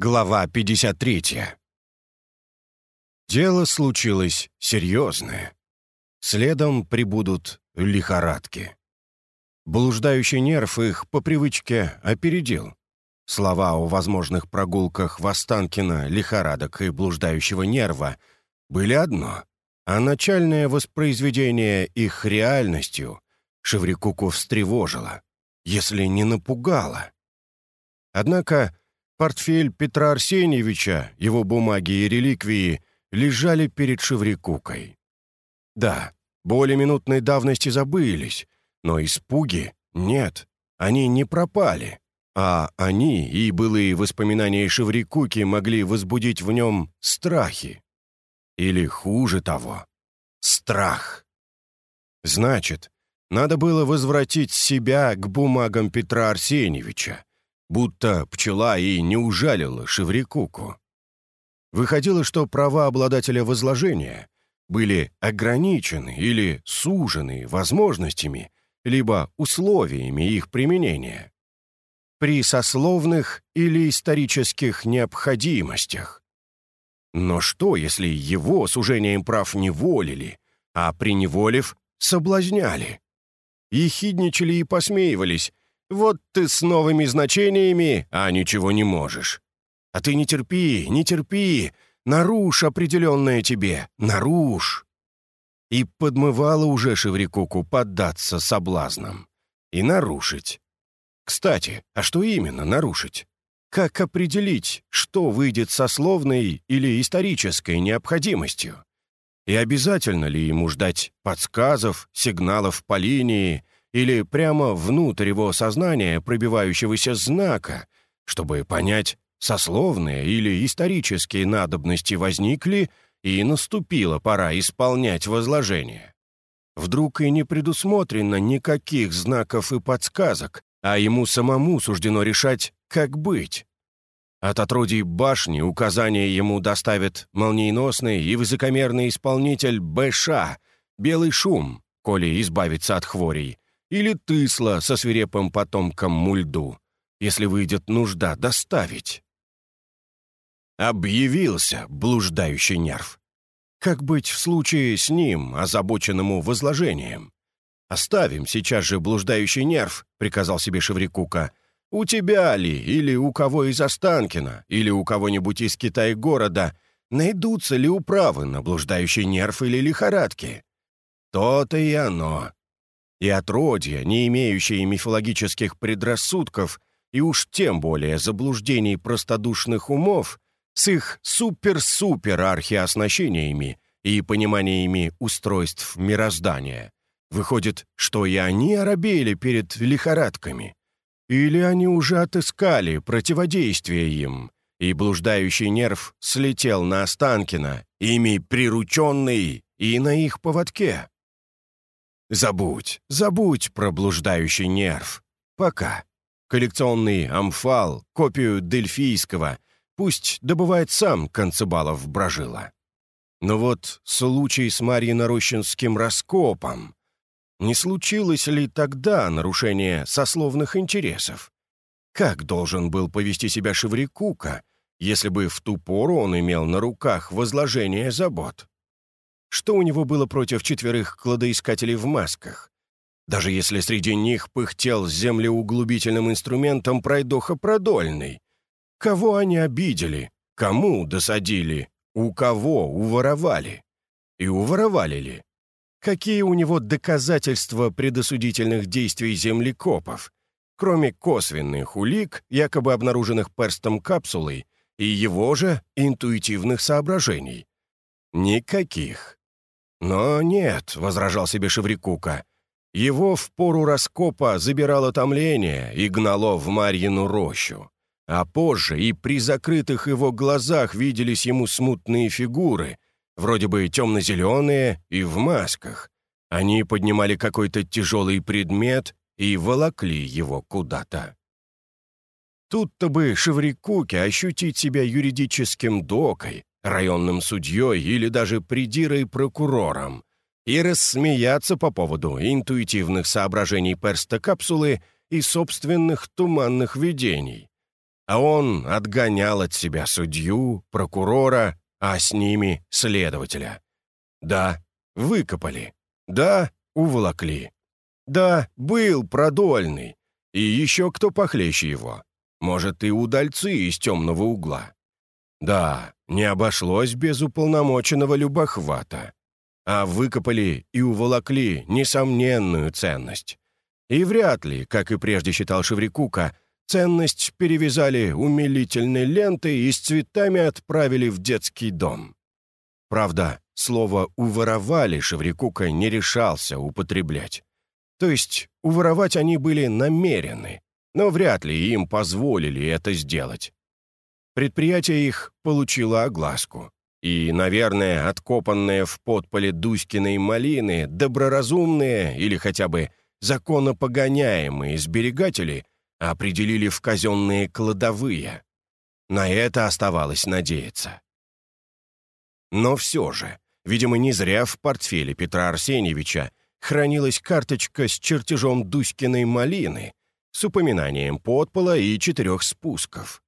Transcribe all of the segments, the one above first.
Глава 53. Дело случилось серьезное. Следом прибудут лихорадки. Блуждающий нерв их по привычке опередил. Слова о возможных прогулках в Останкино, лихорадок и блуждающего нерва были одно, а начальное воспроизведение их реальностью Шеврикуку встревожило, если не напугало. Однако Портфель Петра Арсеньевича, его бумаги и реликвии лежали перед Шеврикукой. Да, боли минутной давности забылись, но испуги нет, они не пропали, а они и былые воспоминания Шеврикуки могли возбудить в нем страхи. Или хуже того, страх. Значит, надо было возвратить себя к бумагам Петра Арсеньевича, будто пчела и не ужалила Шеврикуку. Выходило, что права обладателя возложения были ограничены или сужены возможностями, либо условиями их применения. При сословных или исторических необходимостях. Но что, если его сужением прав не волили, а приневолив соблазняли? Ехидничали и посмеивались, вот ты с новыми значениями, а ничего не можешь. А ты не терпи, не терпи, нарушь определенное тебе, нарушь. И подмывала уже Шеврикуку поддаться соблазнам. И нарушить. Кстати, а что именно нарушить? Как определить, что выйдет сословной или исторической необходимостью? И обязательно ли ему ждать подсказов, сигналов по линии, или прямо внутрь его сознания пробивающегося знака, чтобы понять, сословные или исторические надобности возникли, и наступила пора исполнять возложение. Вдруг и не предусмотрено никаких знаков и подсказок, а ему самому суждено решать, как быть. От отродий башни указания ему доставит молниеносный и высокомерный исполнитель Бэша, белый шум, коли избавиться от хворей, или тысла со свирепым потомком мульду, если выйдет нужда доставить. Объявился блуждающий нерв. Как быть в случае с ним, озабоченному возложением? «Оставим сейчас же блуждающий нерв», — приказал себе Шеврикука. «У тебя ли, или у кого из Останкина, или у кого-нибудь из Китай-города найдутся ли управы на блуждающий нерв или лихорадки?» То-то и оно и отродья, не имеющие мифологических предрассудков и уж тем более заблуждений простодушных умов, с их супер-супер архиоснащениями и пониманиями устройств мироздания, выходит, что и они оробели перед лихорадками. Или они уже отыскали противодействие им, и блуждающий нерв слетел на Останкина, ими прирученный и на их поводке. Забудь, забудь про блуждающий нерв. Пока. Коллекционный амфал, копию дельфийского, пусть добывает сам Концебалов Брожила. Но вот случай с Марьино-Рощинским раскопом. Не случилось ли тогда нарушение сословных интересов? Как должен был повести себя Шеврикука, если бы в ту пору он имел на руках возложение забот? Что у него было против четверых кладоискателей в масках? Даже если среди них пыхтел землеуглубительным инструментом пройдоха продольный. Кого они обидели? Кому досадили? У кого уворовали? И уворовали ли? Какие у него доказательства предосудительных действий землекопов, кроме косвенных улик, якобы обнаруженных перстом капсулой, и его же интуитивных соображений? Никаких. «Но нет», — возражал себе Шеврикука, — «его в пору раскопа забирало томление и гнало в Марьину рощу. А позже и при закрытых его глазах виделись ему смутные фигуры, вроде бы темно-зеленые и в масках. Они поднимали какой-то тяжелый предмет и волокли его куда-то. Тут-то бы Шеврикуке ощутить себя юридическим докой, районным судьей или даже придирой-прокурором и рассмеяться по поводу интуитивных соображений перста капсулы и собственных туманных видений. а он отгонял от себя судью, прокурора, а с ними следователя. Да, выкопали. Да, уволокли. Да, был продольный. И еще кто похлеще его. Может, и удальцы из темного угла. Да, не обошлось без уполномоченного любохвата. А выкопали и уволокли несомненную ценность. И вряд ли, как и прежде считал Шеврикука, ценность перевязали умилительной лентой и с цветами отправили в детский дом. Правда, слово «уворовали» Шеврикука не решался употреблять. То есть уворовать они были намерены, но вряд ли им позволили это сделать. Предприятие их получило огласку. И, наверное, откопанные в подполе Дуськиной малины доброразумные или хотя бы законопогоняемые сберегатели определили в казенные кладовые. На это оставалось надеяться. Но все же, видимо, не зря в портфеле Петра Арсеньевича хранилась карточка с чертежом Дуськиной малины с упоминанием подпола и четырех спусков.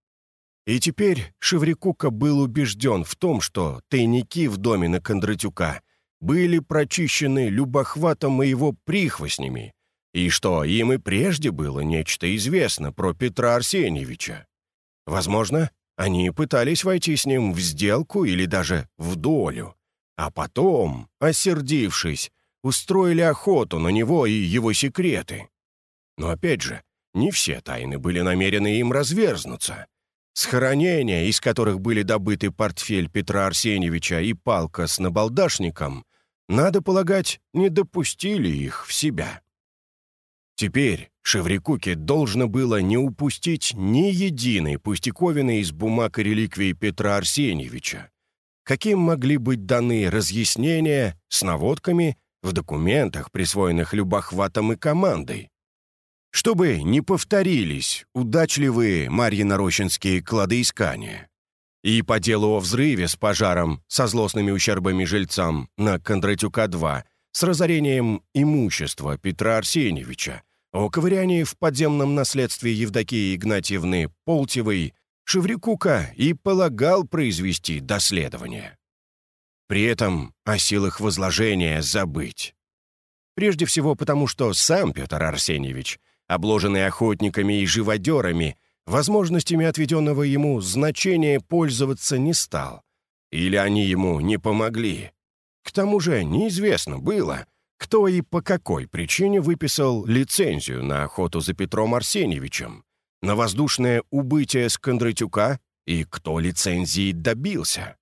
И теперь Шеврикука был убежден в том, что тайники в доме на Кондратюка были прочищены любохватом и его прихвостнями, и что им и прежде было нечто известно про Петра Арсеньевича. Возможно, они пытались войти с ним в сделку или даже в долю, а потом, осердившись, устроили охоту на него и его секреты. Но опять же, не все тайны были намерены им разверзнуться. Схоронения, из которых были добыты портфель Петра Арсеньевича и палка с набалдашником, надо полагать, не допустили их в себя. Теперь Шеврикуке должно было не упустить ни единой пустяковины из бумаг и реликвий Петра Арсеньевича. Каким могли быть даны разъяснения с наводками в документах, присвоенных Любохватом и командой? Чтобы не повторились удачливые марьино-рощинские кладоискания. И по делу о взрыве с пожаром со злостными ущербами жильцам на Кондратюка-2 с разорением имущества Петра Арсеньевича, о ковырянии в подземном наследстве Евдокии Игнатьевны Полтевой Шеврикука и полагал произвести доследование. При этом о силах возложения забыть. Прежде всего потому, что сам Петр Арсеньевич, обложенный охотниками и живодерами, возможностями отведенного ему значения пользоваться не стал. Или они ему не помогли. К тому же неизвестно было, кто и по какой причине выписал лицензию на охоту за Петром Арсеньевичем, на воздушное убытие с Кондратюка и кто лицензии добился.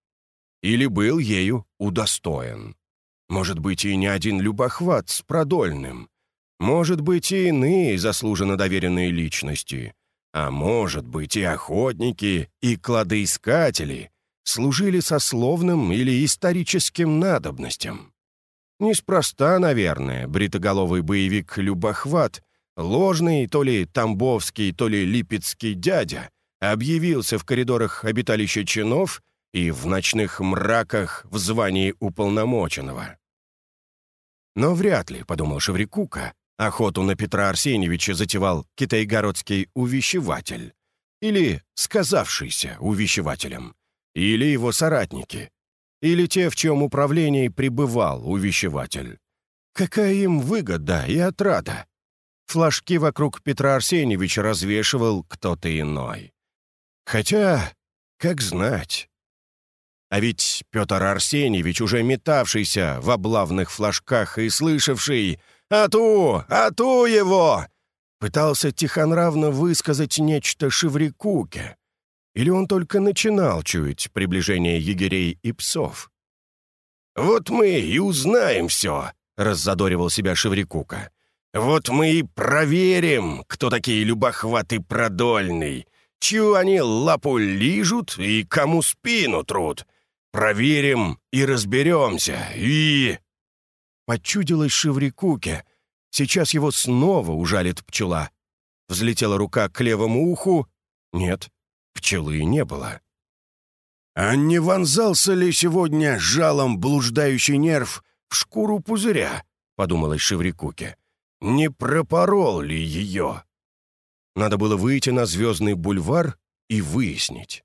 Или был ею удостоен. Может быть, и не один любохват с продольным. Может быть, и иные заслуженно доверенные личности. А может быть, и охотники, и кладоискатели служили сословным или историческим надобностям. Неспроста, наверное, бритоголовый боевик Любохват, ложный то ли тамбовский, то ли липецкий дядя, объявился в коридорах обиталища чинов и в ночных мраках в звании уполномоченного. Но вряд ли, — подумал Шеврикука, — охоту на Петра Арсеньевича затевал китайгородский увещеватель или сказавшийся увещевателем, или его соратники, или те, в чем управлении пребывал увещеватель. Какая им выгода и отрада? Флажки вокруг Петра Арсеньевича развешивал кто-то иной. Хотя, как знать. А ведь Петр Арсеньевич, уже метавшийся в облавных флажках и слышавший «Ату! Ату его!» пытался тихонравно высказать нечто Шеврикуке, или он только начинал чуять приближение егерей и псов? «Вот мы и узнаем все», — раззадоривал себя Шеврикука. «Вот мы и проверим, кто такие любохваты продольный, чью они лапу лижут и кому спину трут. Проверим и разберемся, и...» Почудилось Шеврикуке. Сейчас его снова ужалит пчела. Взлетела рука к левому уху. Нет, Пчелы не было. А не вонзался ли сегодня жалом блуждающий нерв в шкуру пузыря, подумалось Шеврикуке. Не пропорол ли ее? Надо было выйти на звездный бульвар и выяснить.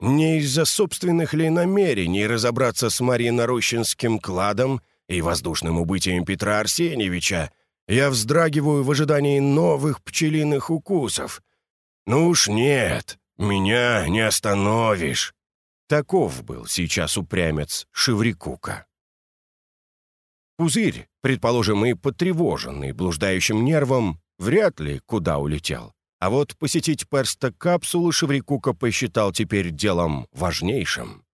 Не из-за собственных ли намерений разобраться с Марьино-Рощинским кладом и воздушным убытием Петра Арсеньевича я вздрагиваю в ожидании новых пчелиных укусов. Ну уж нет, меня не остановишь. Таков был сейчас упрямец Шеврикука. Пузырь, предположим, и потревоженный блуждающим нервом, вряд ли куда улетел. А вот посетить перста капсулу Шеврикука посчитал теперь делом важнейшим.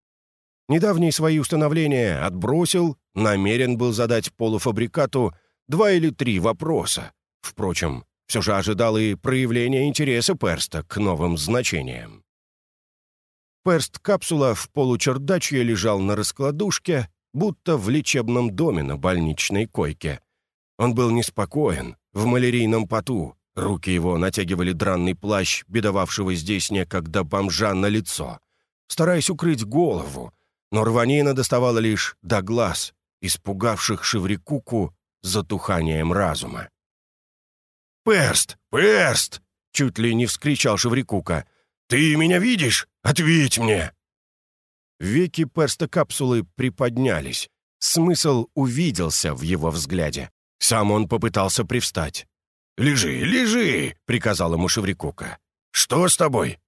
Недавние свои установления отбросил, намерен был задать полуфабрикату два или три вопроса. Впрочем, все же ожидал и проявления интереса Перста к новым значениям. Перст-капсула в получердачье лежал на раскладушке, будто в лечебном доме на больничной койке. Он был неспокоен, в малярийном поту, руки его натягивали дранный плащ, бедовавшего здесь некогда бомжа на лицо, стараясь укрыть голову, но рванина доставала лишь до глаз, испугавших Шеврикуку затуханием разума. «Перст! Перст!» — чуть ли не вскричал Шеврикука. «Ты меня видишь? Ответь мне!» Веки перста капсулы приподнялись. Смысл увиделся в его взгляде. Сам он попытался привстать. «Лежи, лежи!» — приказал ему Шеврикука. «Что с тобой?»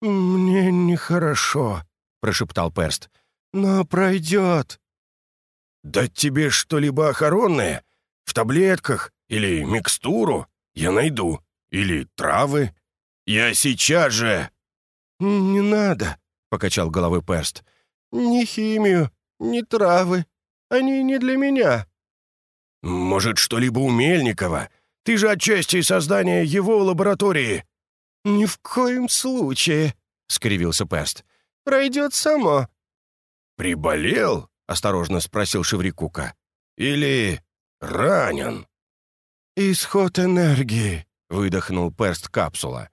«Мне нехорошо», — прошептал Перст. «Но пройдет». «Дать тебе что-либо охоронное? В таблетках? Или микстуру? Я найду. Или травы? «Я сейчас же!» «Не надо», — покачал головой Перст. «Ни химию, ни травы. Они не для меня». «Может, что-либо у Мельникова? Ты же отчасти создания его лаборатории». «Ни в коем случае», — скривился Перст. «Пройдет само». «Приболел?» — осторожно спросил Шеврикука. «Или ранен?» «Исход энергии», — выдохнул перст капсула.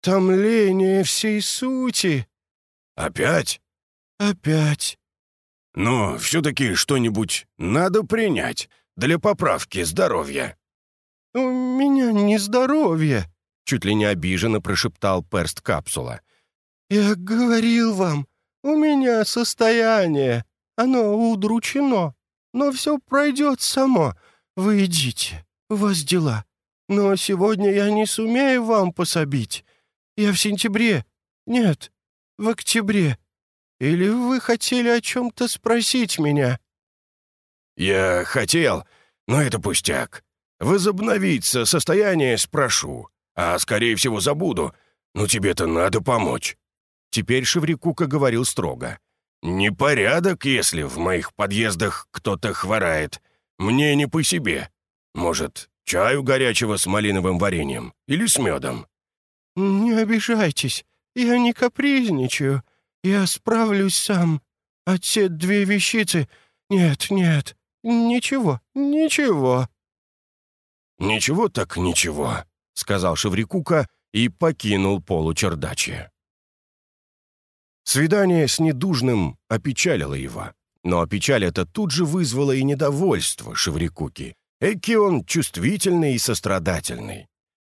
«Томление всей сути». «Опять?» «Опять». «Но все-таки что-нибудь надо принять для поправки здоровья». «У меня не здоровье», — чуть ли не обиженно прошептал перст капсула. «Я говорил вам, у меня состояние, оно удручено, но все пройдет само. Вы идите, у вас дела. Но сегодня я не сумею вам пособить. Я в сентябре. Нет, в октябре. Или вы хотели о чем-то спросить меня?» «Я хотел, но это пустяк. Возобновиться состояние спрошу, а, скорее всего, забуду. Но тебе-то надо помочь». Теперь Шеврикука говорил строго. «Непорядок, если в моих подъездах кто-то хворает. Мне не по себе. Может, чаю горячего с малиновым вареньем или с медом?» «Не обижайтесь, я не капризничаю. Я справлюсь сам. А те две вещицы... Нет, нет, ничего, ничего». «Ничего так ничего», — сказал Шеврикука и покинул получердачье. Свидание с недужным опечалило его. Но печаль эта тут же вызвала и недовольство Шеврикуки. Эки он чувствительный и сострадательный.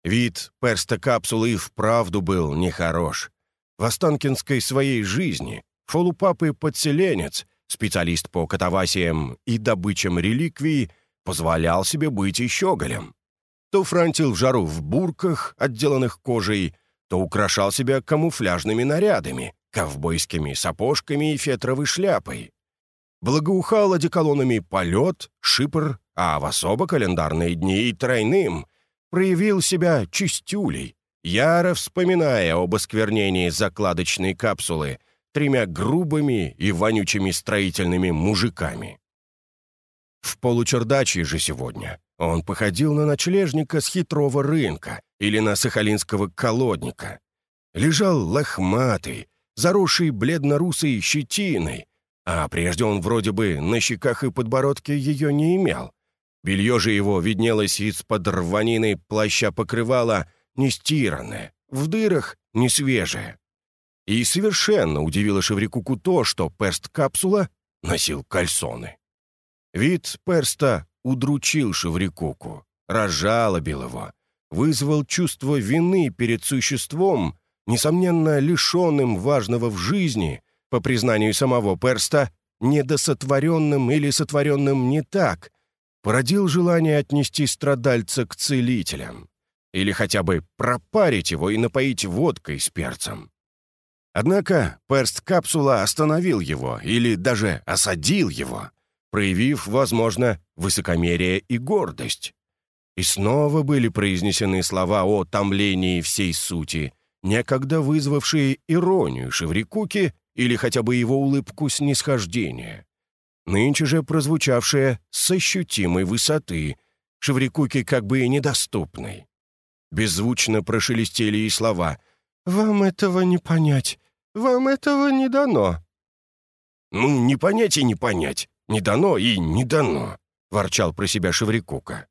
Вид перста капсулы и вправду был нехорош. В Останкинской своей жизни фолупапы-подселенец, специалист по катавасиям и добычам реликвий, позволял себе быть и щеголем. То франтил в жару в бурках, отделанных кожей, то украшал себя камуфляжными нарядами, ковбойскими сапожками и фетровой шляпой. Благоухал одеколонами полет, шипр, а в особо календарные дни и тройным проявил себя чистюлей, яро вспоминая об осквернении закладочной капсулы тремя грубыми и вонючими строительными мужиками. В получердачье же сегодня он походил на ночлежника с хитрого рынка или на сахалинского колодника. Лежал лохматый, заросший бледно-русой щетиной, а прежде он вроде бы на щеках и подбородке ее не имел. Белье же его виднелось из-под рванины плаща покрывала нестиранное, в дырах не свежее. И совершенно удивило Шеврикуку то, что перст-капсула носил кальсоны. Вид перста удручил Шеврикуку, разжалобил его. вызвал чувство вины перед существом, несомненно, лишенным важного в жизни, по признанию самого Перста, недосотворенным или сотворенным не так, породил желание отнести страдальца к целителям или хотя бы пропарить его и напоить водкой с перцем. Однако перст-капсула остановил его или даже осадил его, проявив, возможно, высокомерие и гордость. И снова были произнесены слова о томлении всей сути, некогда вызвавшие иронию Шеврикуки или хотя бы его улыбку снисхождения. Нынче же прозвучавшее с ощутимой высоты, Шеврикуки как бы и недоступной. Беззвучно прошелестели и слова «Вам этого не понять, вам этого не дано». «Ну, не понять и не понять, не дано и не дано», — ворчал про себя Шеврикука.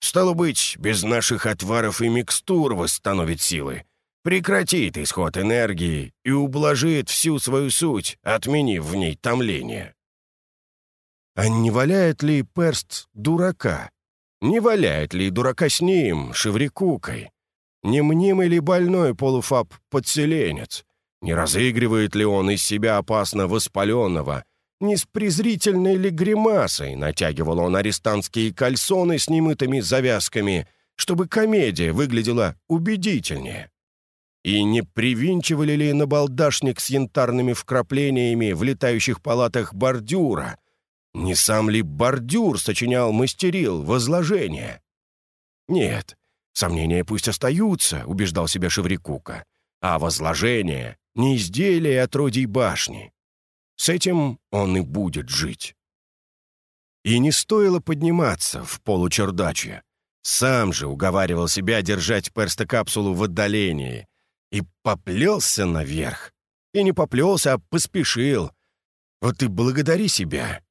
«Стало быть, без наших отваров и микстур восстановит силы, прекратит исход энергии и ублажит всю свою суть, отменив в ней томление». А не валяет ли перст дурака? Не валяет ли дурака с ним, шеврикукой? Не мнимый ли больной полуфаб-подселенец? Не разыгрывает ли он из себя опасно воспаленного? Не с презрительной ли гримасой натягивал он арестантские кальсоны с немытыми завязками, чтобы комедия выглядела убедительнее? И не привинчивали ли на балдашник с янтарными вкраплениями в летающих палатах бордюра? Не сам ли бордюр сочинял, мастерил возложение? Нет, сомнения пусть остаются, убеждал себя Шеврикука. А возложение — не изделие отродий башни. С этим он и будет жить. И не стоило подниматься в получердачье. Сам же уговаривал себя держать перстокапсулу в отдалении. И поплелся наверх. И не поплелся, а поспешил. Вот и благодари себя.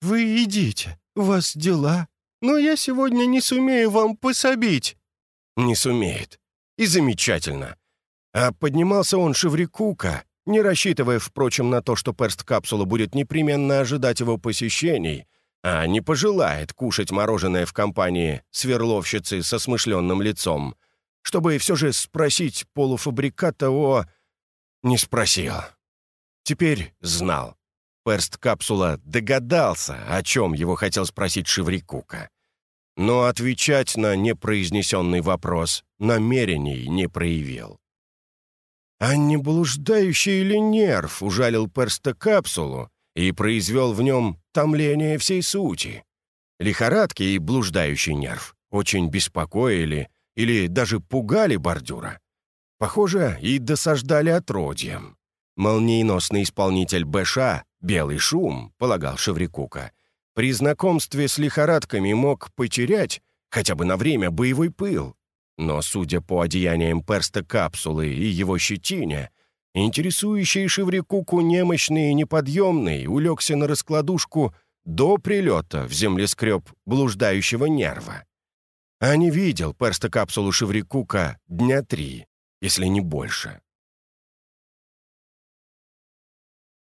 «Вы идите, у вас дела, но я сегодня не сумею вам пособить». «Не сумеет. И замечательно». А поднимался он Шеврикука, не рассчитывая, впрочем, на то, что перст-капсула будет непременно ожидать его посещений, а не пожелает кушать мороженое в компании сверловщицы со смышленным лицом, чтобы все же спросить полуфабриката о... Не спросил. Теперь знал. Перст-капсула догадался, о чем его хотел спросить Шеврикука. Но отвечать на непроизнесенный вопрос намерений не проявил. А не блуждающий ли нерв ужалил перста-капсулу и произвел в нем томление всей сути? Лихорадки и блуждающий нерв очень беспокоили или даже пугали бордюра. Похоже, и досаждали отродьям. Молниеносный исполнитель БШ «Белый шум», — полагал Шеврикука, при знакомстве с лихорадками мог потерять хотя бы на время боевой пыл. Но, судя по одеяниям перста капсулы и его щетине, интересующий Шеврикуку немощный и неподъемный улегся на раскладушку до прилета в землескреб блуждающего нерва. А не видел перста капсулу Шеврикука дня три, если не больше.